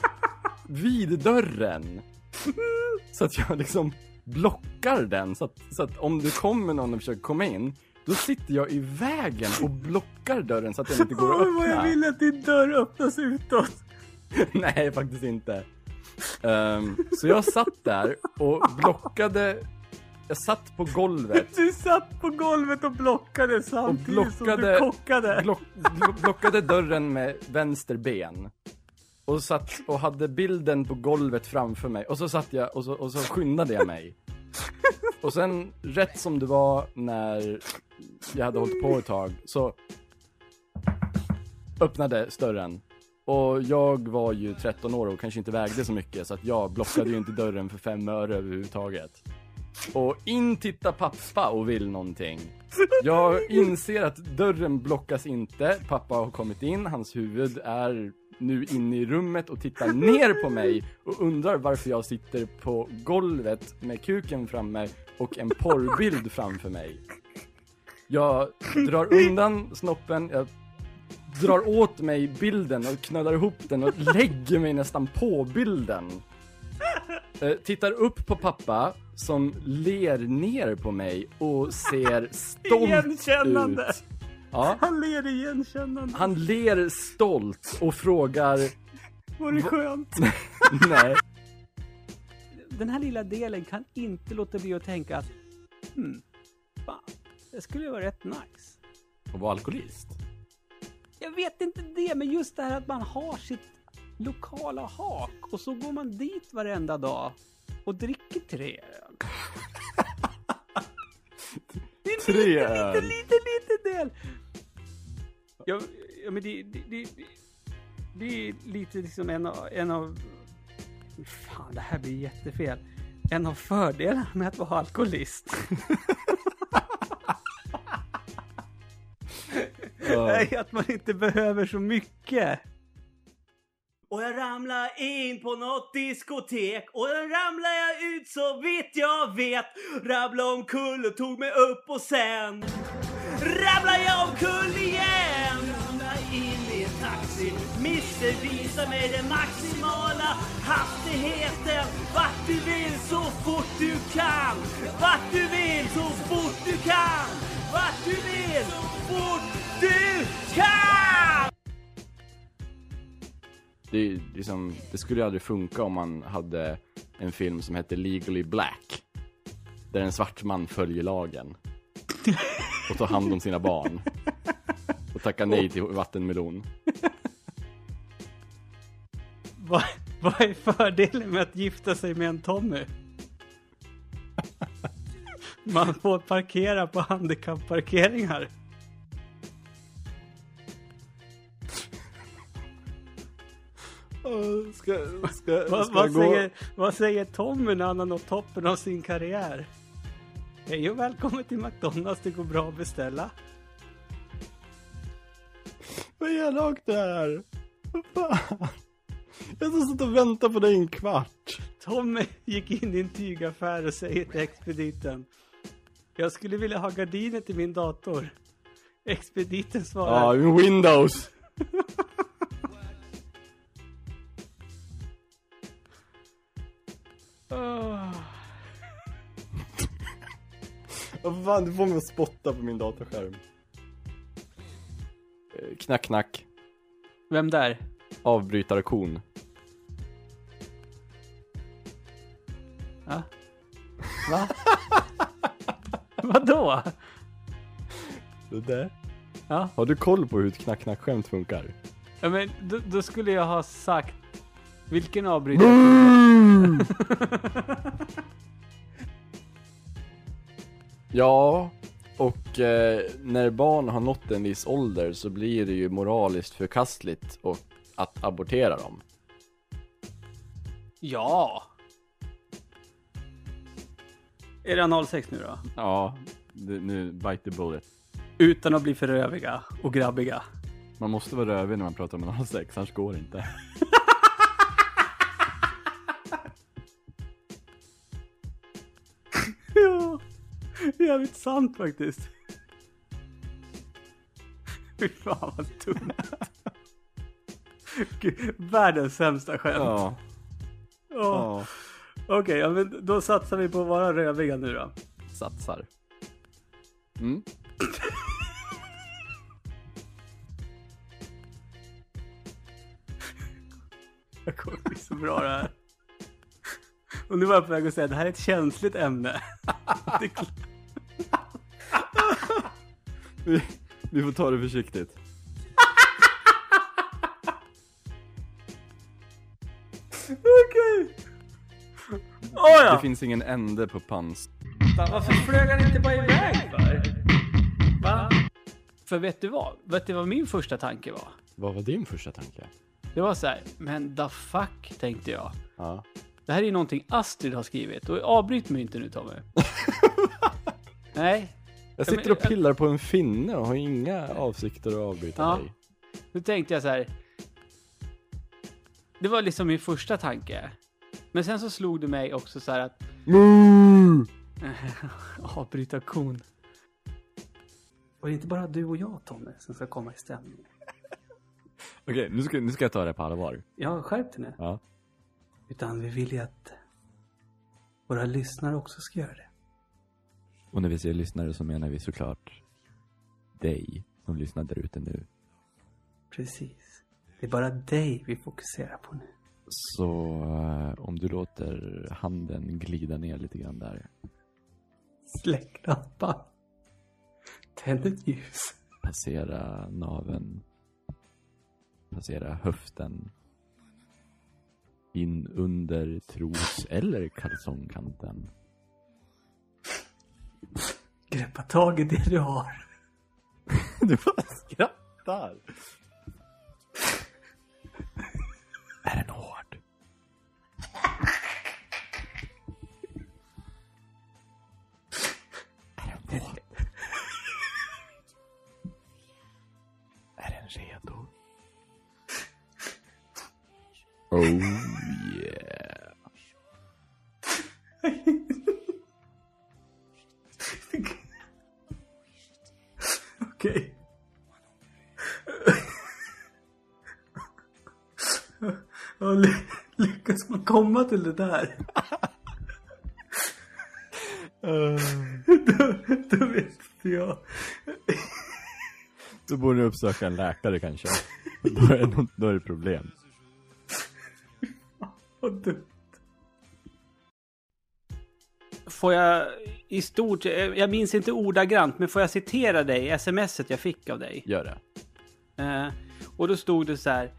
vid dörren så att jag liksom blockar den så att, så att om det kommer någon och försöker komma in då sitter jag i vägen och blockar dörren så att den inte går att Oj, vad jag öppna. vill att din dörr öppnas utåt. Nej, faktiskt inte. Ehm, så jag satt där och blockade. Jag satt på golvet. Du satt på golvet och blockade samtidigt som blockade- du kockade. Block, blo- blockade dörren med vänster ben. Och satt och hade bilden på golvet framför mig. Och så satt jag och så, och så skyndade jag mig. Och sen, rätt som det var när jag hade hållit på ett tag, så öppnade dörren. Och jag var ju 13 år och kanske inte vägde så mycket så att jag blockade ju inte dörren för fem öre överhuvudtaget. Och in tittar pappa och vill någonting. Jag inser att dörren blockas inte. Pappa har kommit in, hans huvud är nu inne i rummet och tittar ner på mig och undrar varför jag sitter på golvet med kuken framme och en porrbild framför mig. Jag drar undan snoppen, jag drar åt mig bilden och knölar ihop den och lägger mig nästan på bilden. Eh, tittar upp på pappa som ler ner på mig och ser stolt ut. Ja, Han ler igenkännande. han ler stolt och frågar Var det skönt? nej. Den här lilla delen kan inte låta bli att tänka att hmm, fan, det skulle ju vara rätt nice. Och var alkoholist. Jag vet inte det, men just det här att man har sitt lokala hak och så går man dit varenda dag och dricker tre öl. Det är en Tre liten, öl. liten, liten, liten del. Ja, ja men det, det, det, det, det är lite liksom en av, en av... Fan, det här blir jättefel. En av fördelarna med att vara alkoholist. är att man inte behöver så mycket. Och jag ramlar in på något diskotek och då ramlar jag ut så vitt jag vet. Rabbla omkull och tog mig upp och sen ramlade jag omkull igen. Ramlar in i en taxi, missvisade mig den maximala hastigheten. Vart du vill så fort du kan. Vart du vill så fort du kan. Vart du vill så fort Det, liksom, det skulle ju aldrig funka om man hade en film som hette Legally Black. Där en svart man följer lagen. Och tar hand om sina barn. Och tackar nej till vattenmelon. Vad, vad är fördelen med att gifta sig med en Tommy? Man får parkera på handikapparkeringar. Ska, ska, Vad, vad, säger, vad säger Tommy när han har nått toppen av sin karriär? Hej och välkommen till McDonalds, det går bra att beställa. Vad elakt det är. Vad fan. Jag har suttit och väntat på dig en kvart. Tommy gick in i en tygaffär och säger till expediten. Jag skulle vilja ha gardiner till min dator. Expediten Ja, svarar. min Windows. Vad fan, du får mig att spotta på min datorskärm. Eh, Knack, knack. Vem där? Avbrytarkon. Ja. Va? Vadå? Det där. Ja. Har du koll på hur ett knack, knack skämt funkar? ja men då, då skulle jag ha sagt vilken avbrytare? Ja, och eh, när barn har nått en viss ålder så blir det ju moraliskt förkastligt och att abortera dem. Ja. Är det 06 nu då? Ja, det, nu bite the bullet. Utan att bli för röviga och grabbiga. Man måste vara rövig när man pratar om en sex, annars går det inte. jävligt sant faktiskt. Fy fan vad dumt. Gud, Världens sämsta skämt. Ja. Ja. Okej, ja, men då satsar vi på att vara röviga nu då. Satsar. Mm. Det kommer bli så bra det här. Och nu var jag på väg att säga att det här är ett känsligt ämne. Vi, vi får ta det försiktigt. Okej. Åh ja! Det finns ingen ände på pans. Fan, varför flög han inte bara iväg för? Va? För vet du vad? Vet du vad min första tanke var? Vad var din första tanke? Det var så här, men the fuck tänkte jag. Ja. Det här är ju någonting Astrid har skrivit och avbryt mig inte nu Tommy. Nej, Jag sitter och pillar på en finne och har inga avsikter att avbryta Ja. dig. nu tänkte jag så här. Det var liksom min första tanke. Men sen så slog det mig också så här att avbryta kon. Och det är inte bara du och jag Tommy som ska komma i stämning. Okej, nu, ska, nu ska jag ta det på allvar. Ja, skärp dig nu. Ja. Utan vi vill ju att våra lyssnare också ska göra det. Och när vi säger lyssnare så menar vi såklart dig som lyssnar där ute nu. Precis. Det är bara dig vi fokuserar på nu. Så eh, om du låter handen glida ner lite grann där. Släck lampan. Tänd ett ljus. Passera naven. Passera höften. In under tros eller kalsongkanten. Greppa tag i det du har. Du bara skrattar. Komma till det där? då, då vet inte jag. Då borde du uppsöka en läkare kanske. Då är det, då är det problem. Vad dumt. Får jag i stort, jag minns inte ordagrant, men får jag citera dig, smset jag fick av dig? Gör det. Eh, och då stod det så här.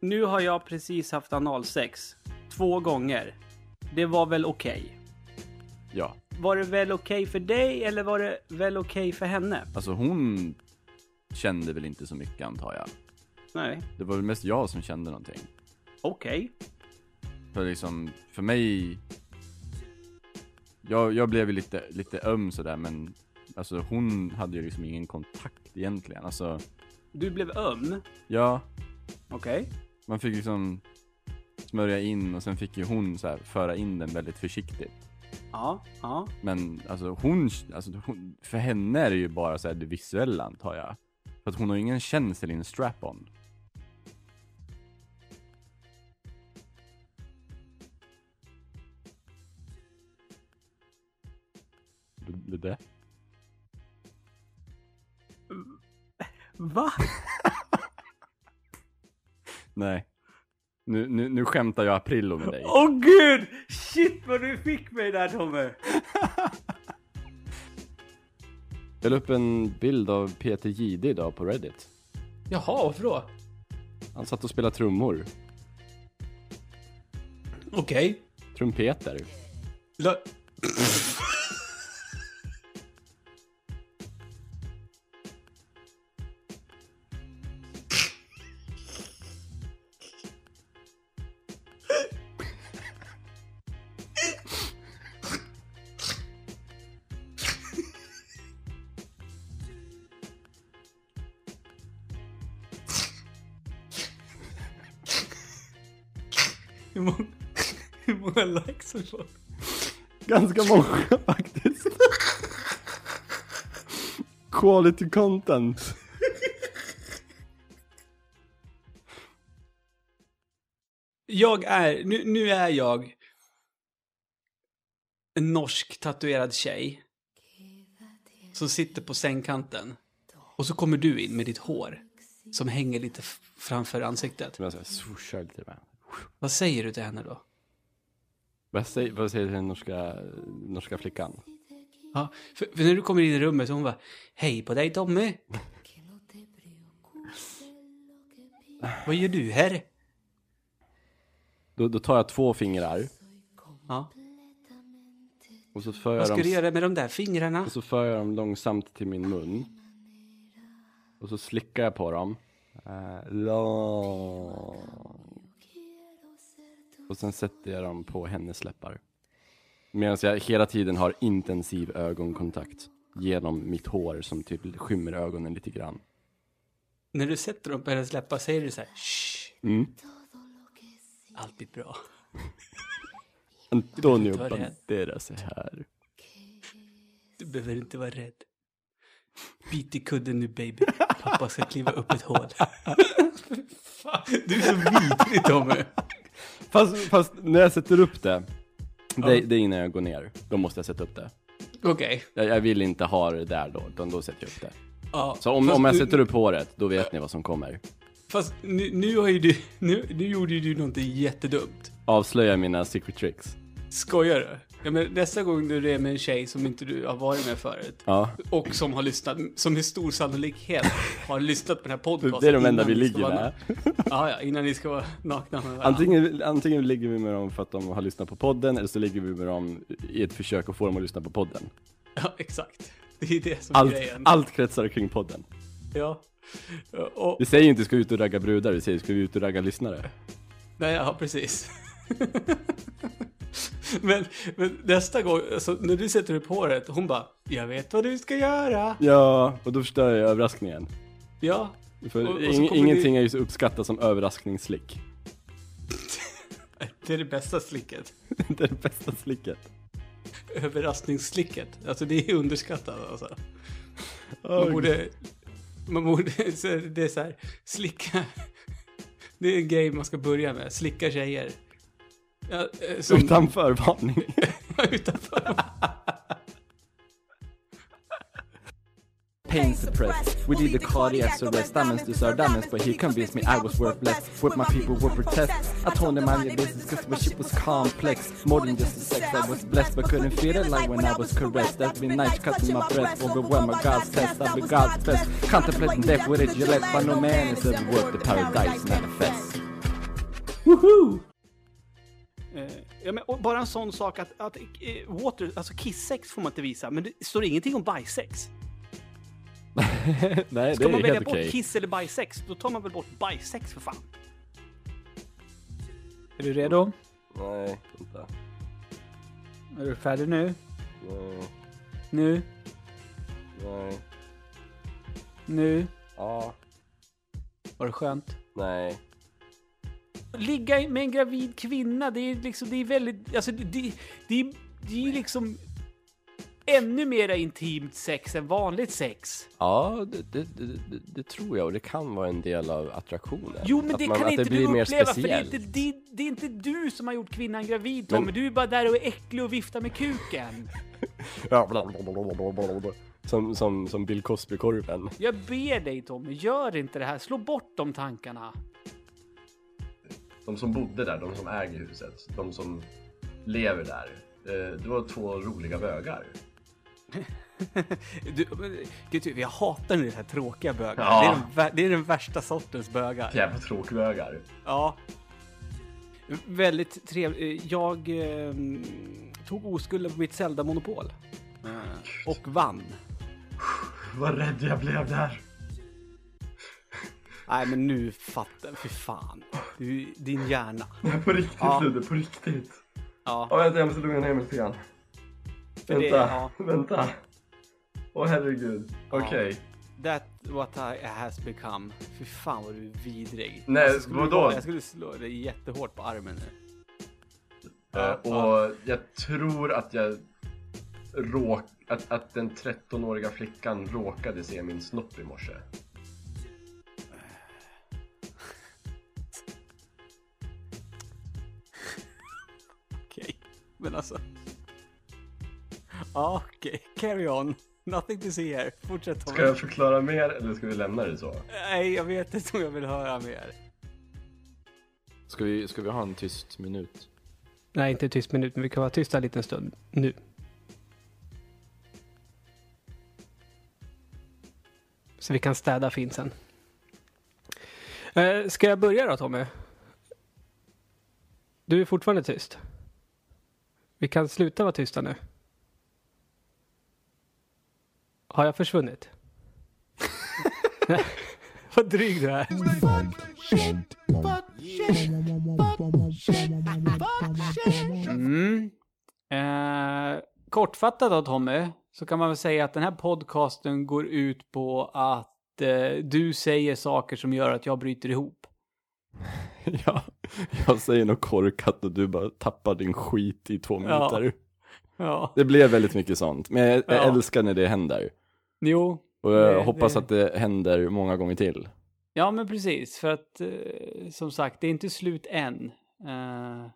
Nu har jag precis haft analsex. Två gånger. Det var väl okej? Ja. Var det väl okej för dig eller var det väl okej för henne? Alltså hon kände väl inte så mycket antar jag. Nej. Det var väl mest jag som kände någonting. Okej. För liksom, för mig... Jag, jag blev ju lite, lite öm sådär men Alltså hon hade ju liksom ingen kontakt egentligen. Alltså, Du blev öm. ja, Okej. man fick liksom smörja in och sen fick ju hon så här föra in den väldigt försiktigt. Ja, ja. Men alltså hon, alltså hon, för henne är det ju bara så här det visuella antar jag. För att hon har ju ingen känsel i en strap-on. Det. Va? Nej. Nu, nu, nu skämtar jag Aprillo med dig. Åh gud! Shit vad du fick mig där Tommy! Jag la upp en bild av Peter Jihde idag på Reddit. Jaha, varför då? Han satt och spelade trummor. Okej. Trumpeter. La- Ganska många faktiskt. Quality content. Jag är, nu, nu är jag en norsk tatuerad tjej som sitter på sängkanten. Och så kommer du in med ditt hår som hänger lite framför ansiktet. Jag swooshar lite med. Vad säger du till henne då? Vad säger, vad säger den norska, norska flickan? Ja, för, för när du kommer in i rummet så hon bara Hej på dig Tommy! Vad gör du här? Då, då tar jag två fingrar Ja, och så för vad jag, ska dem, du göra med de där fingrarna? och så för jag dem långsamt till min mun. Och så slickar jag på dem. Eh, lång. Och sen sätter jag dem på hennes läppar. Medan jag hela tiden har intensiv ögonkontakt. Genom mitt hår som typ skymmer ögonen lite grann. När du sätter dem på hennes läppar säger du så här Shh, Mm. allt blir bra. Antonio. Banderas är här. Du behöver inte vara rädd. Bit i kudden nu baby. Pappa ska kliva upp ett hål. Du är så vidrig Tommy. Fast, fast när jag sätter upp det, det, det är innan jag går ner. Då måste jag sätta upp det. Okej. Jag, jag vill inte ha det där då, utan då sätter jag upp det. Ja, Så om, om jag sätter upp håret, då vet ni vad som kommer. Fast nu, nu har ju du, nu, nu gjorde ju du någonting jättedumt. Avslöja mina secret tricks. Skojar du? Ja, men nästa gång du är med en tjej som inte du har varit med förut Ja, och som har lyssnat, som med stor sannolikhet har lyssnat på den här podcasten det är de enda vi ligger med. Ja, ja, innan ni ska vara nakna med varandra. Antingen, antingen ligger vi med dem för att de har lyssnat på podden, eller så ligger vi med dem i ett försök att få dem att lyssna på podden. Ja, exakt. Det är det som är Allt, grejen. allt kretsar kring podden. Ja. Och, Vi säger ju inte ska ut och ragga brudar, vi säger ska vi ut och ragga lyssnare. nej, ja, precis. men, men nästa gång, alltså, när du sätter upp håret, hon bara, jag vet vad du ska göra. Ja, och då förstör jag överraskningen. Ja, För Och- och ing, ingenting är ju så uppskattat som överraskningsslick. det är det bästa slicket. det är det bästa slicket. Överraskningsslicket. Alltså det är underskattat alltså. Man borde, man borde, så det är så här, slicka. Det är en grej man ska börja med, slicka tjejer. Ja, eh, som, Utan förvarning. utanför. pain suppressed. We did the cardiac arrest, diamonds deserve diamonds, but he convinced me I was worthless. What my people would protest. I told him I'm your business cause my shit was complex. More than just the sex, I was blessed, but couldn't feel it like when I was caressed. That's been nice cutting my breath, overwhelmed my God's test. I've been God's best. Contemplating death with a Gillette, but no man is ever worth the paradise manifest. Woho! Eh, ja, men, och bara en sån sak att, att eh, water, alltså kissex får man inte visa, men det står ingenting om bajsex. Nej, Ska det man är välja helt bort okej. kiss eller bajsex, då tar man väl bort bajsex för fan. Är du redo? Nej, vänta. Är du färdig nu? Nej, Nu? nej. Nu? Ja, Var det skönt? nej. Ligga med en gravid kvinna, det är liksom, det är väldigt, alltså det, det, det, är- det är liksom ännu mera intimt sex än vanligt sex. Ja, det, det, det, det, tror jag och det kan vara en del av attraktionen. Jo, men Att det man- kan inte du mer uppleva, för det är, inte, det, är inte du som har gjort kvinnan gravid, Tommy. Men- Du är bara där och är äcklig och viftar med kuken. Som, som, som Bill Cosby-korven. Jag ber dig Tommy, gör inte det här. Slå bort de tankarna. De som bodde där, de som äger huset, de som lever där. eh, Det var två roliga bögar. Du, gud, jag hatar nu det här tråkiga bögar. Ja. Det, är den, det är den värsta sortens bögar. Jävla tråkbögar. Ja. Väldigt trevligt. Jag eh, tog oskulden på mitt Zelda-monopol. Eh, och vann. Vad rädd jag blev där. Nej men nu fattar Fy fan. Du, din hjärna. På riktigt Ja. Ludde, på riktigt. Ja. Ja, vänta, jag måste lugna ner mig lite grann. För det- Vänta, ja. vänta. Åh herregud. Ja. Okej. That what I has become. Fy fan vad du är vidrig. Nej, Alltså, skulle vadå? Jag skulle slå dig jättehårt på armen nu. Eh, och jag tror att jag råk... Att, att den 13-åriga flickan råkade se min snopp i morse. Men alltså. Ja, okej. Carry on. Nothing to see here. Fortsätt Tommy. Ska jag förklara mer eller ska vi lämna det så? Nej, jag vet inte om jag vill höra mer. Ska vi, ska vi ha en tyst minut? Nej, inte tyst minut, men vi kan vara tysta en liten stund nu. Så vi kan städa finsen. Eh, ska jag börja då Tommy? Du är fortfarande tyst. Vi kan sluta vara tysta nu. Har jag försvunnit? Vad dryg du är. Mm. Eh, kortfattat då Tommy, så kan man väl säga att den här podcasten går ut på att eh, du säger saker som gör att jag bryter ihop. ja, jag säger något korkat och du bara tappar din skit i två Ja. minuter. Ja. Det blev väldigt mycket sånt, men jag, jag Ja. älskar när det händer. Jo. Och jag Det- hoppas det- att det händer många gånger till. Ja, men precis. För att, eh, som sagt, det är inte slut än. Eh,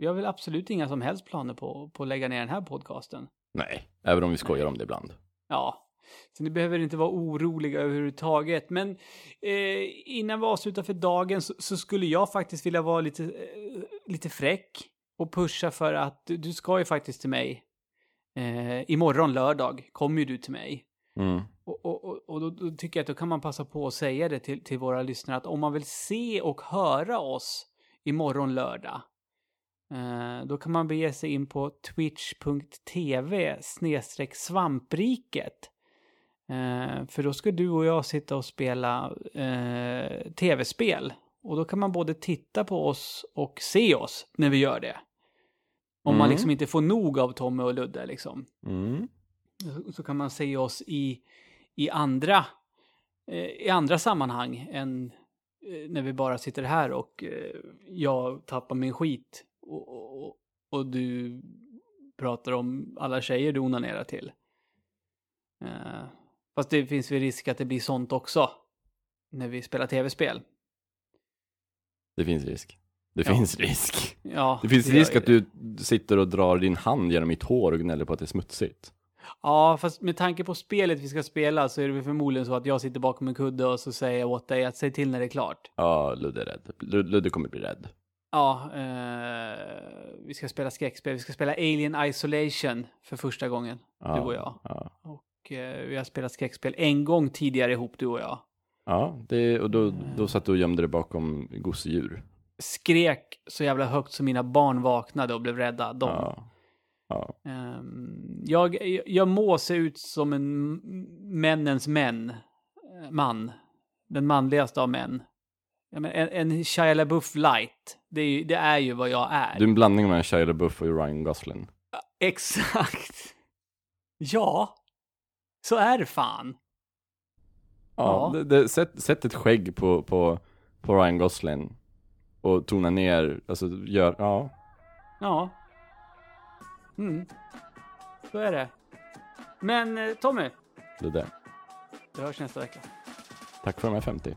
jag har väl absolut inga som helst planer på, på att lägga ner den här podcasten. Nej, även om vi skojar om det ibland. Ja, så ni behöver inte vara oroliga överhuvudtaget. Men eh, innan vi avslutar för dagen så, så skulle jag faktiskt vilja vara lite, eh, lite fräck och pusha för att du, ska ju faktiskt till mig. Eh, imorgon lördag kommer ju du till mig. Mm. Och, och, och, och då, då tycker jag att då kan man passa på att säga det till, till våra lyssnare att om man vill se och höra oss imorgon lördag eh, då kan man bege sig in på twitch.tv snedstreck svampriket. Eh, för då ska du och jag sitta och spela eh, tv-spel. Och då kan man både titta på oss och se oss när vi gör det. Om man Mm. liksom inte får nog av Tommy och Ludde liksom Mm. så- så kan man se oss i, i, andra, eh, i andra sammanhang än eh, när vi bara sitter här och eh, jag tappar min skit och, och, och du pratar om alla tjejer du onanerar till. Eh, fast det finns väl risk att det blir sånt också när vi spelar tv-spel. Det finns risk. Det Ja. finns risk. Ja, Det finns gör risk att du sitter och drar din hand genom mitt hår och gnäller på att det är smutsigt. Ja, fast med tanke på spelet vi ska spela så är det väl förmodligen så att jag sitter bakom en kudde och så säger jag åt dig att säg till när det är klart. Ja, Ludde är rädd. Lud- Ludde kommer bli rädd. Ja, eh, vi ska spela skräckspel. Vi ska spela Alien Isolation för första gången, Ja, du och jag. Ja, vi har spelat skräckspel en gång tidigare ihop, du och jag. ja det, och då, då satt du och gömde dig bakom gosedjur. Skrek så jävla högt så mina barn vaknade och blev rädda. De. Ja. Ja. Ehm, jag, jag må se ut som en männens män. eh, Man. Den manligaste av män. En, en Shia LaBeouf light. Det är, ju, det är ju vad jag är. Du är en blandning mellan Shia LaBeouf och Ryan Gosling. Exakt. Ja. Så är det fan. Ja, Ja. Det, det, sätt, sätt ett skägg på, på, på Ryan Gosling. Och tona ner, alltså gör, ja. Ja. Mm. Så är det. Men eh, Tommy, Det där. vi hörs nästa vecka. Tack för de här 50.